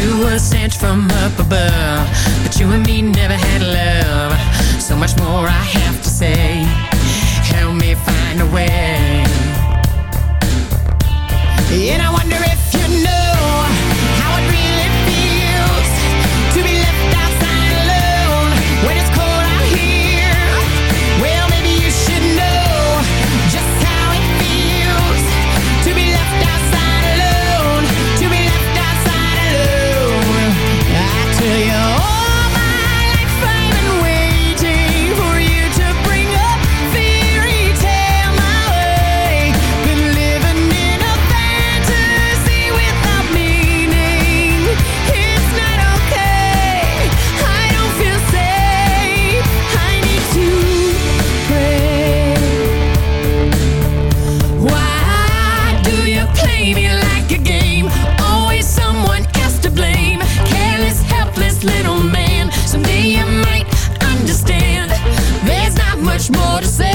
you were sent from up above But you and me never had love. So much more I have to say. Help me find a way. esmorecer. É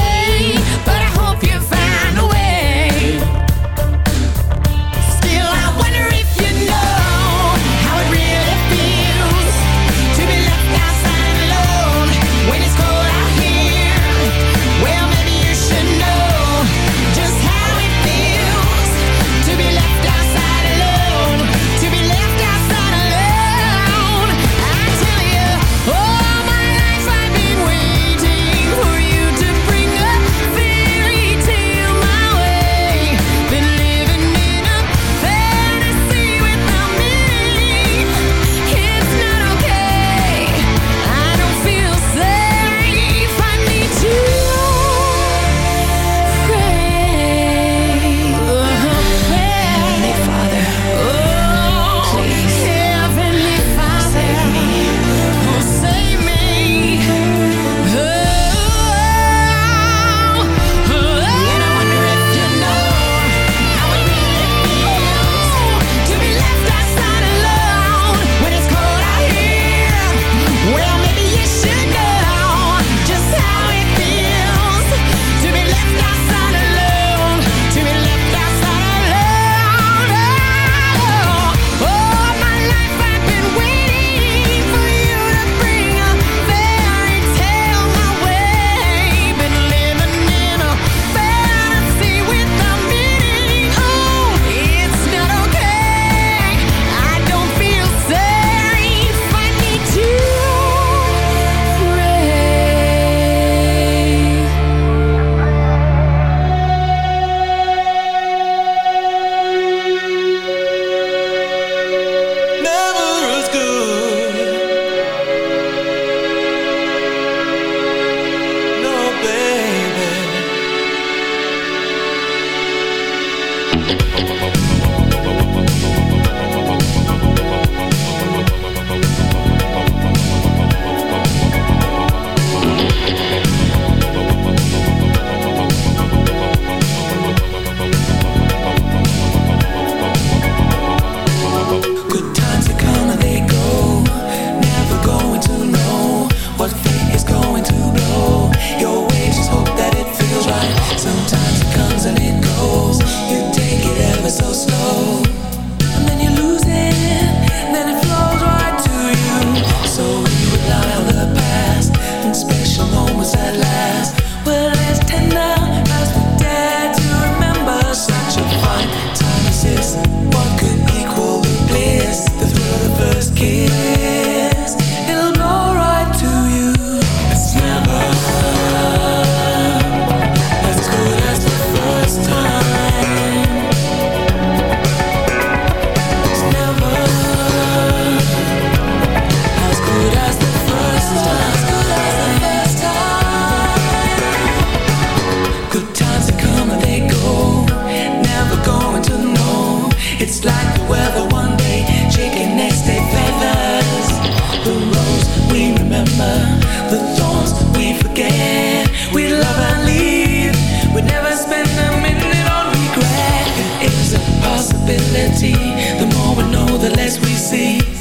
The more we know, the less we see.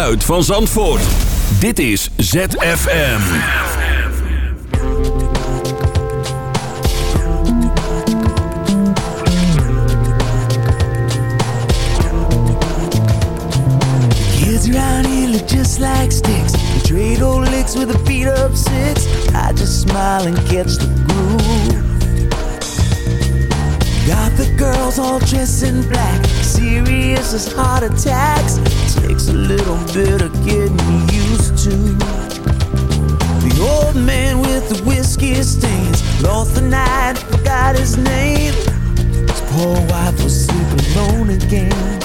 Geluid van Zandvoort. Dit is ZFM. Kids around here look just like sticks. They trade old licks with a beat up six. I just smile and catch the groove. Got the girls all dressed in black, serious as heart attacks Oh, whole wife was super alone again.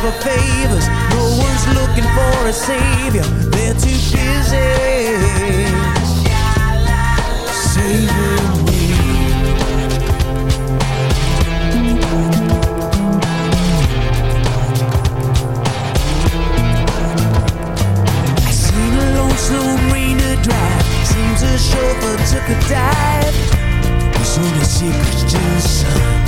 For favors. No one's looking for a savior. They're too busy saving me. I seen a lonesome rainer drive. Seems a chauffeur took a dive. There's only secrets to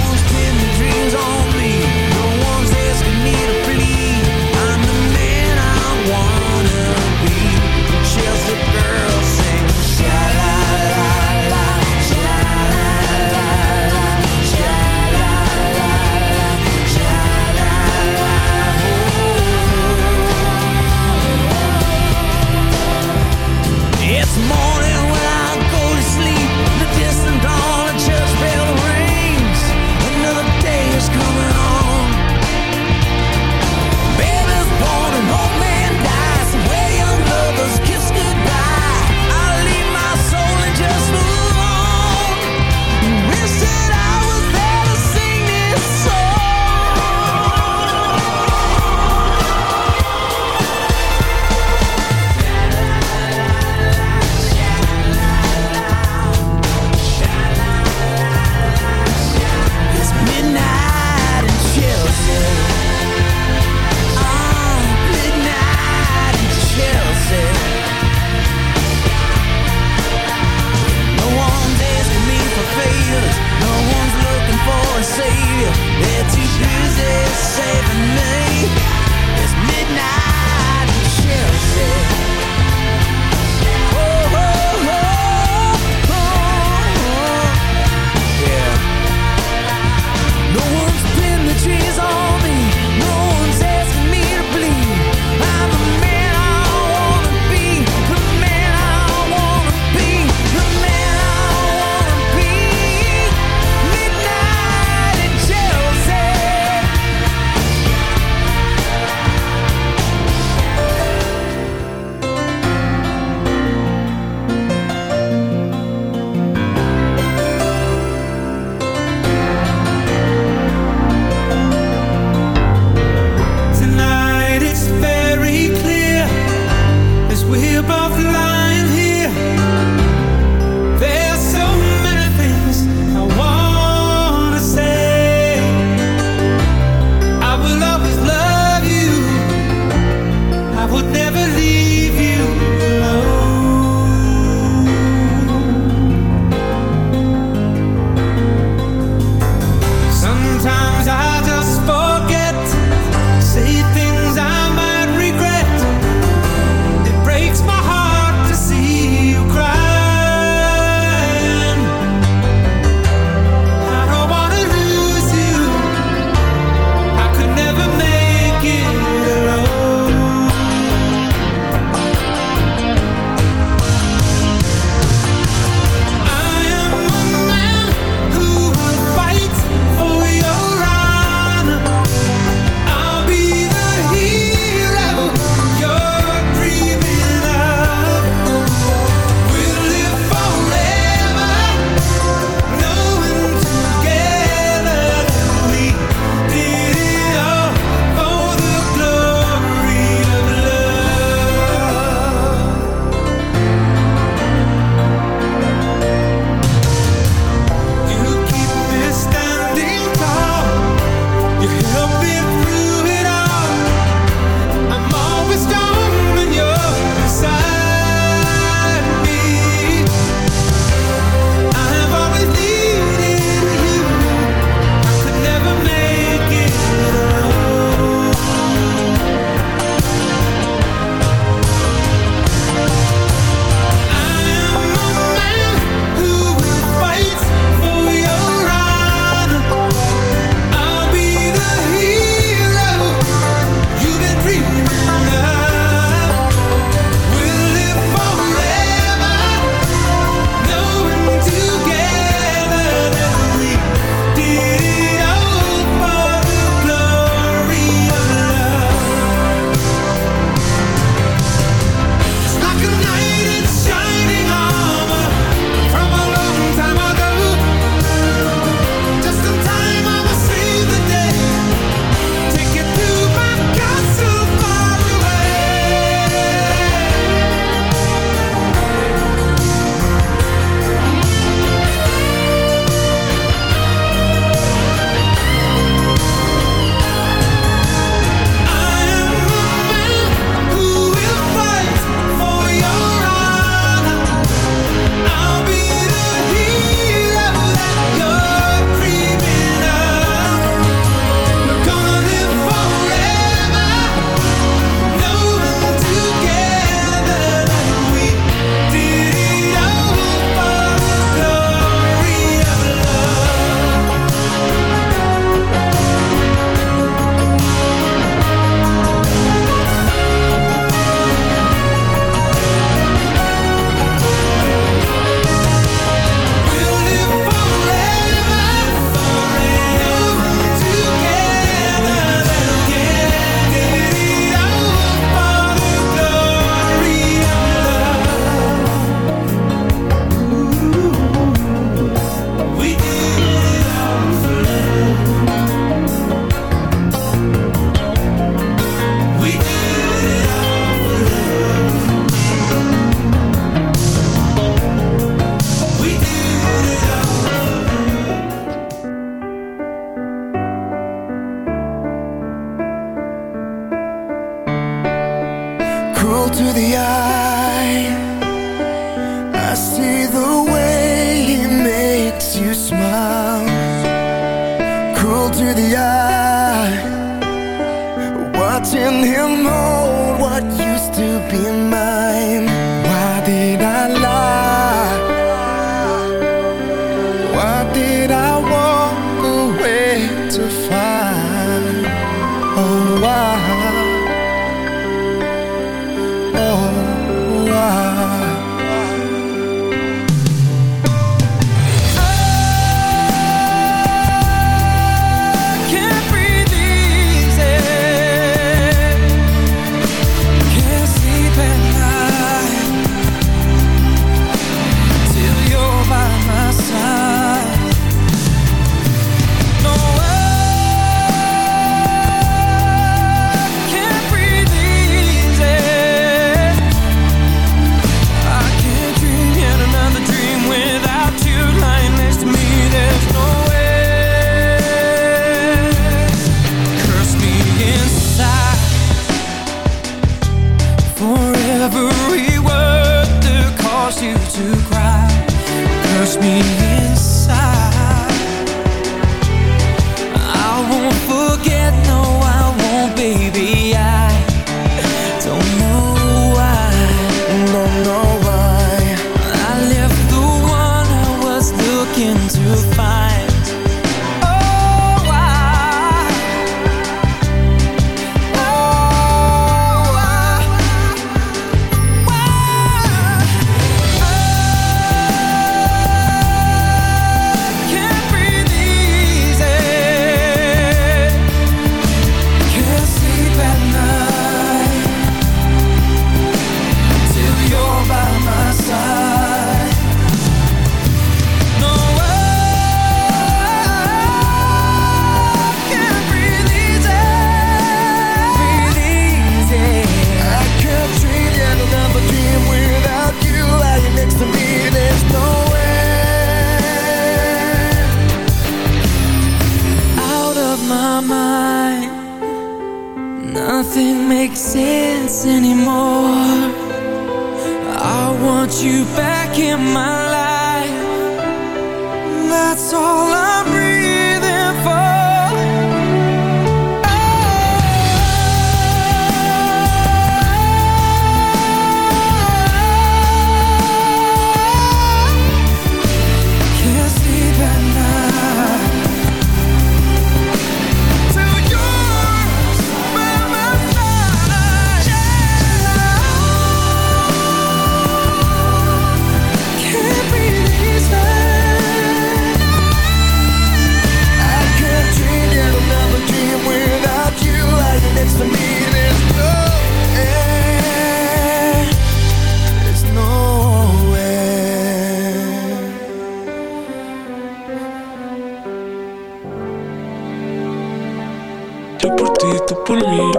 Who's pinned the dreams on me?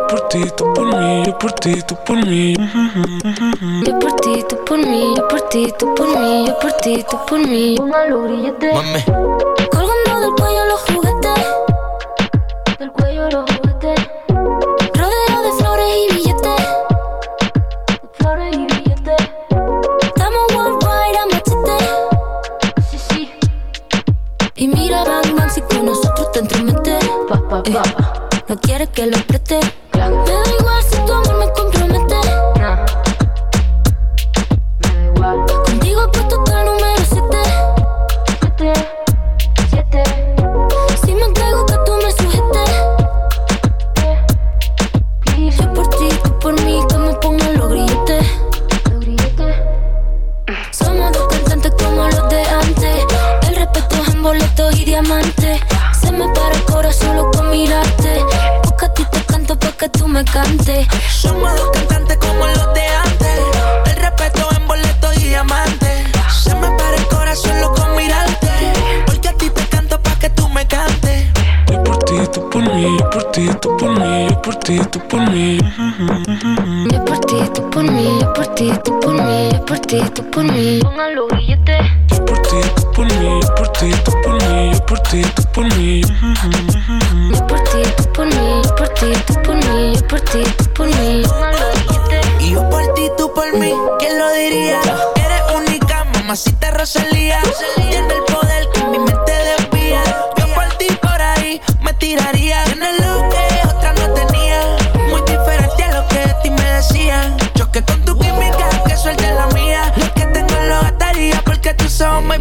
Yo por ti, tú por mí, yo por ti, tú por mí. Yo por ti, tú por mí, yo por ti, tú por mí, yo por ti, tú por mí. Una. Mami. Colgando del cuello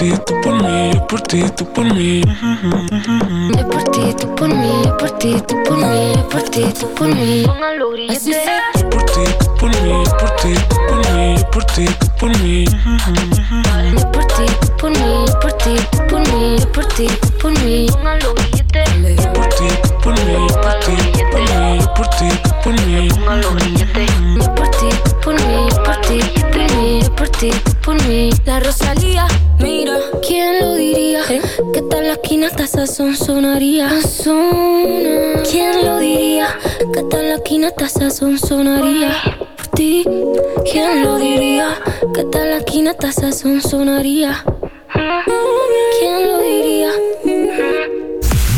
Ti, tú por mí, yo por ti, tú por mí. Yo por ti, tú por mí, yo por ti, tú por mí, yo por ti, tú por mí. Así Yo por ti, tú por mí, yo por ti, tú por mí, yo por ti, tú por mí. Yo por ti, tú por mí, yo por ti, tú por mí, yo por ti, tú por mí. Yo por ti, tú por mí, yo por ti, tú por mí, yo por ti, tú por mí. Yo por ti, tú por mí, yo por ti, tú por mí, yo por ti, tú por mí. La Rosalía, la esquina hasta son sonaría. ¿Quién lo diría? Que la esquina hasta son sonaría. Por ti, ¿quién lo diría? Que tal la esquina hasta son sonaría. ¿Quién lo diría?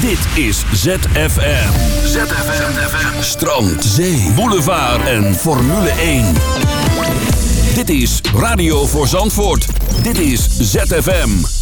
Dit is ZFM. ZFM. Strand, zee, boulevard en Formule 1. Dit is Radio voor Zandvoort. Dit is ZFM.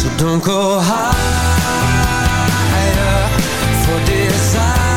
So don't go higher For desire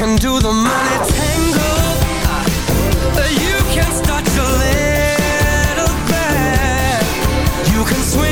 can do the money tango You can start your little band You can swim.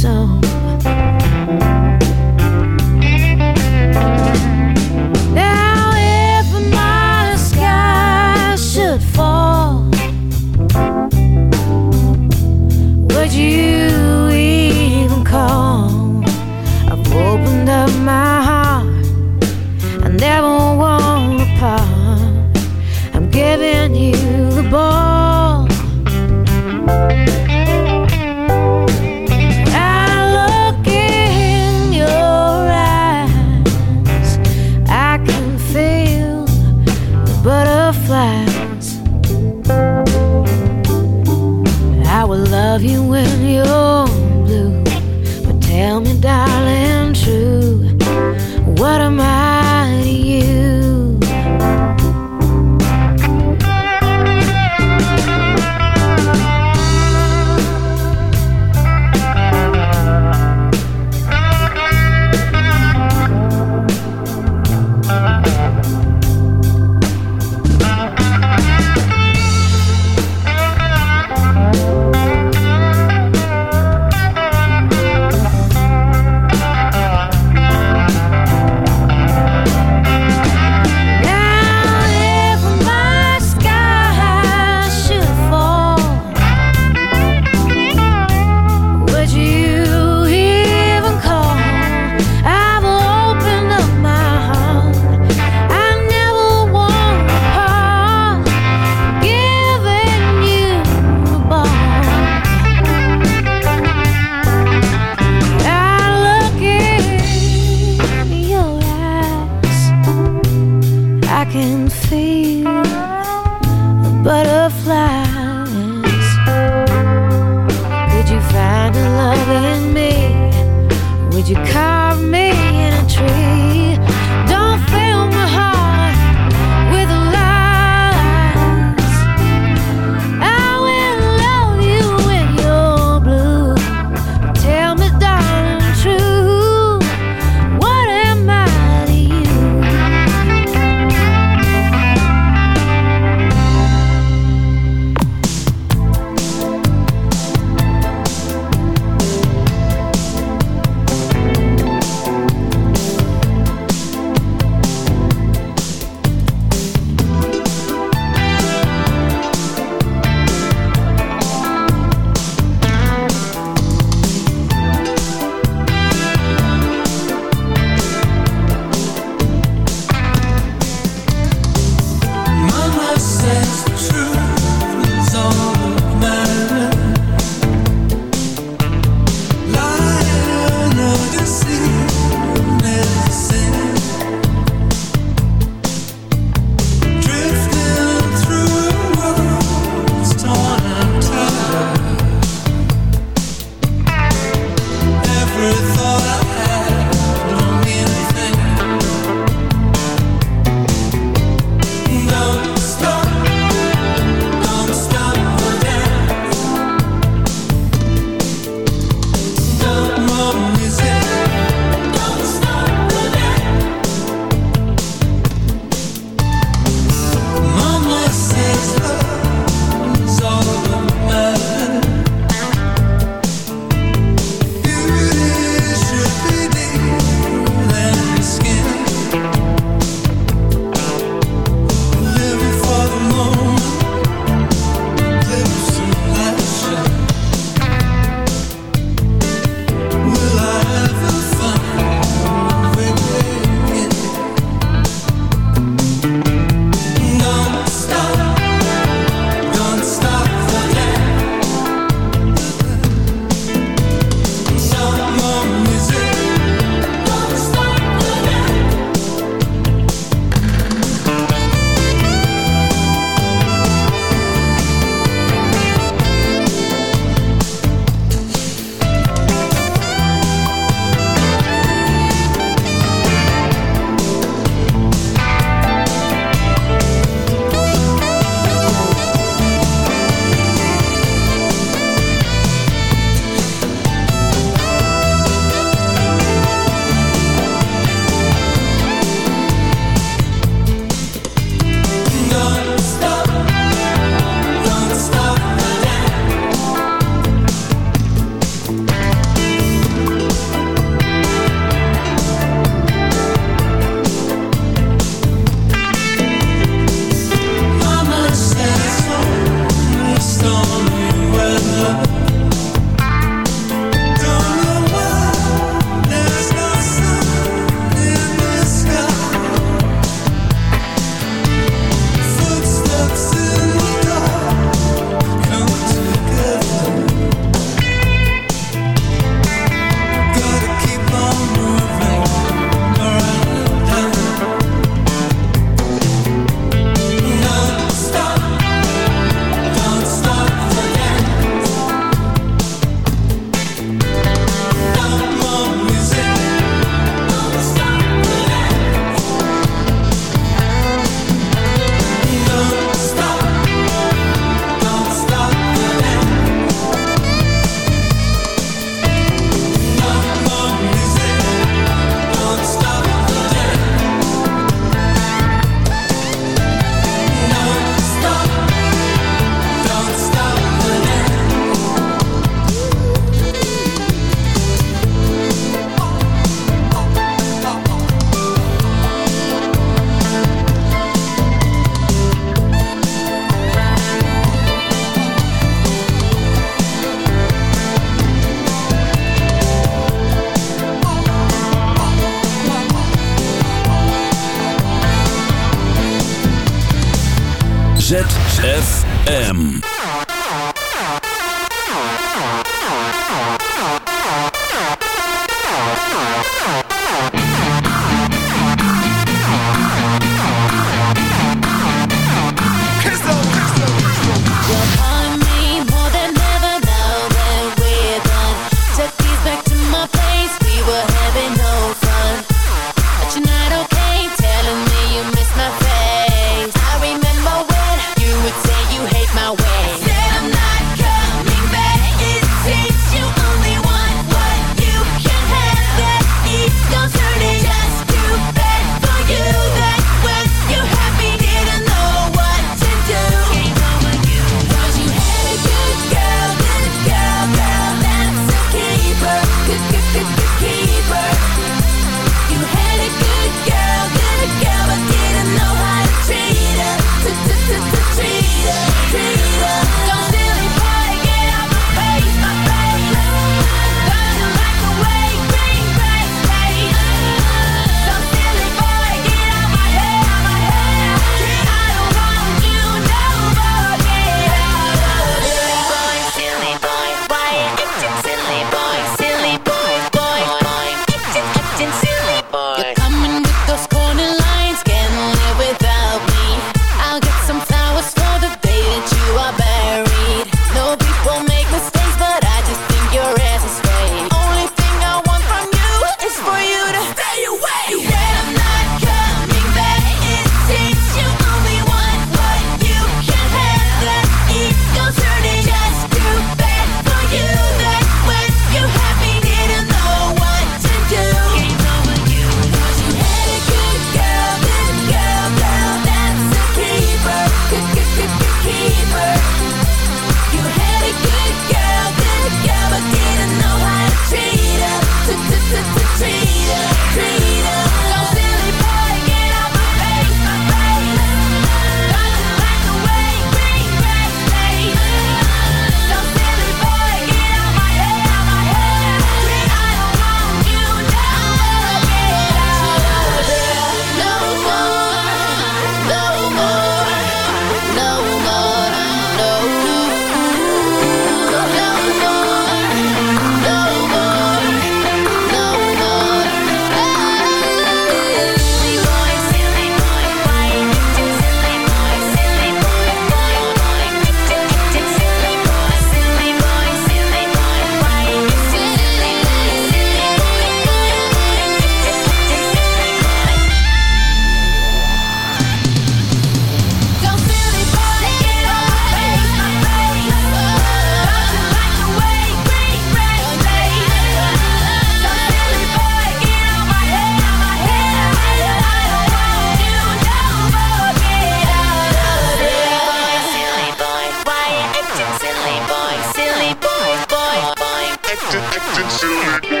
acting silly.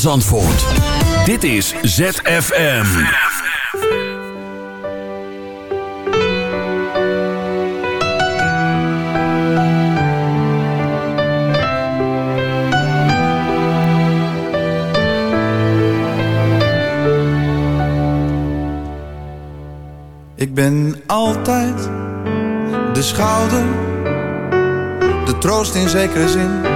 Van Zandvoort. Dit is ZFM. Ik ben altijd de schouder, de troost in zekere zin.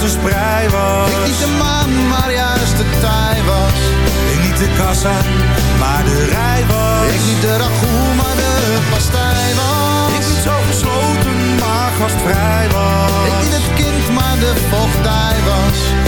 de sprei was. Ik niet de maan, maar juist de tij was. Ik niet de kassa, maar de rij was. Ik niet de ragout, maar de pastij was. Ik niet zo gesloten, maar gastvrij was. Ik niet het kind, maar de vochtdij was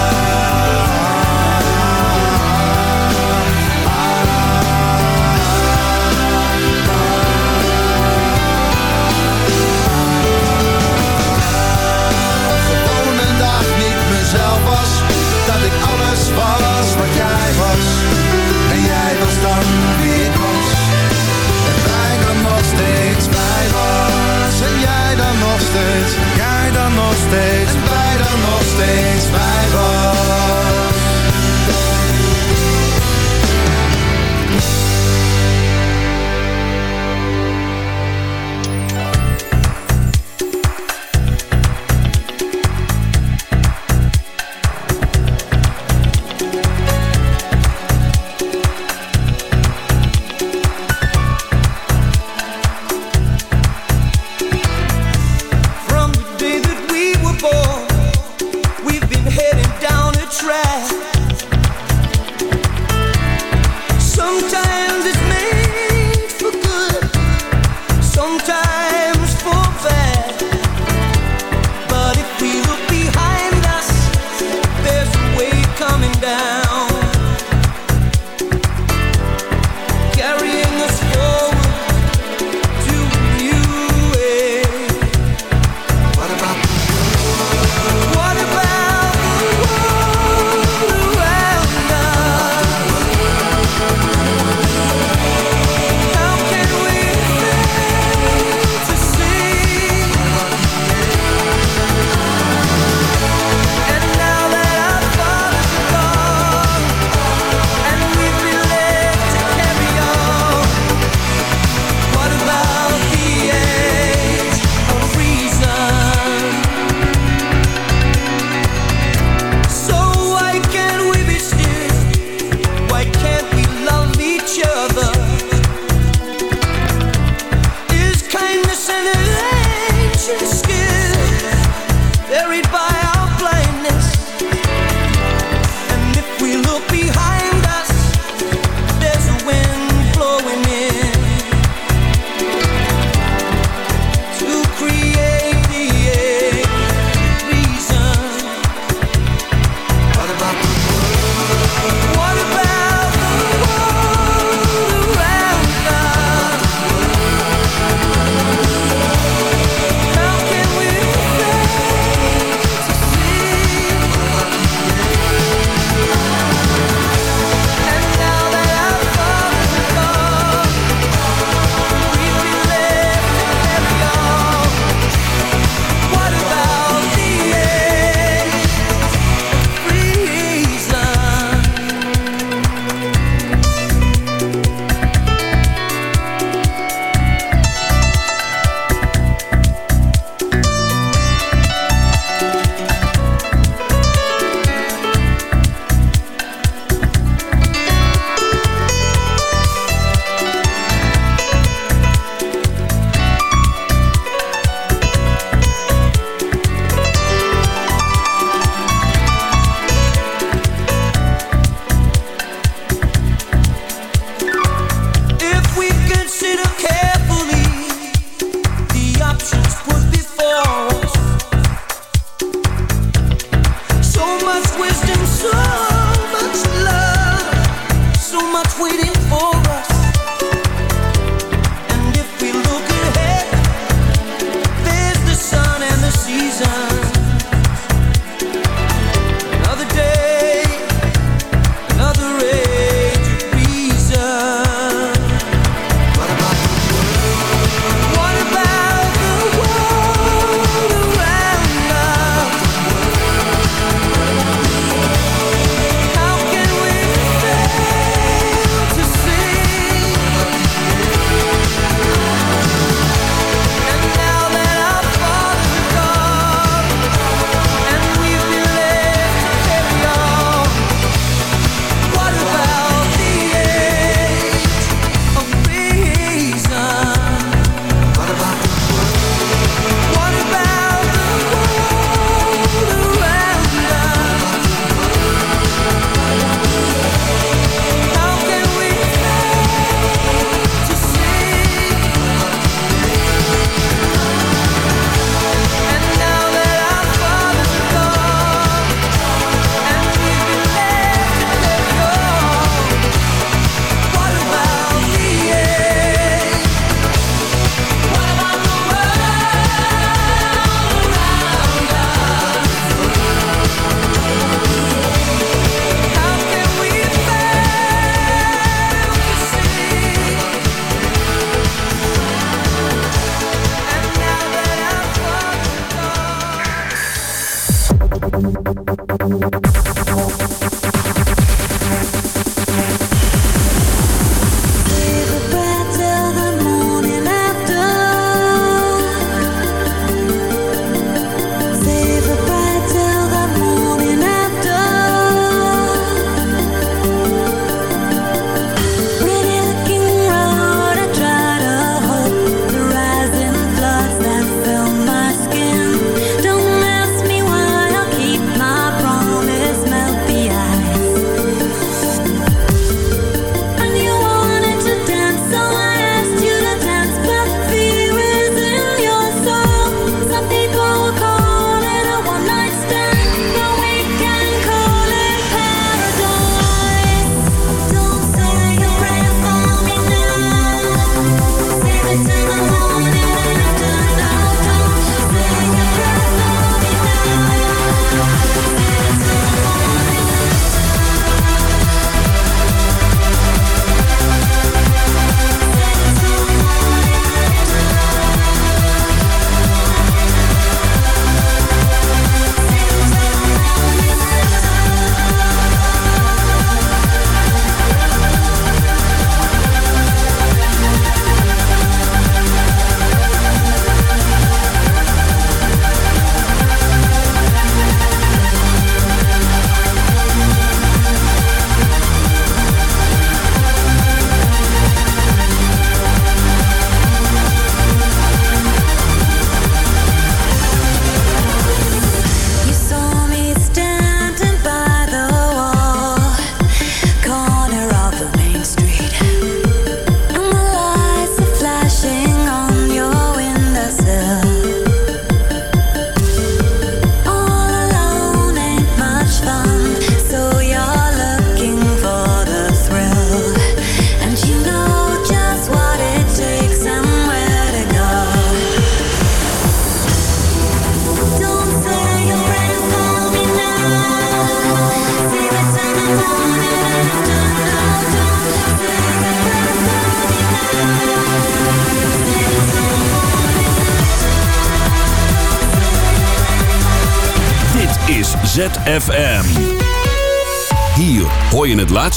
nog steeds. Jij dan nog steeds. En dan nog steeds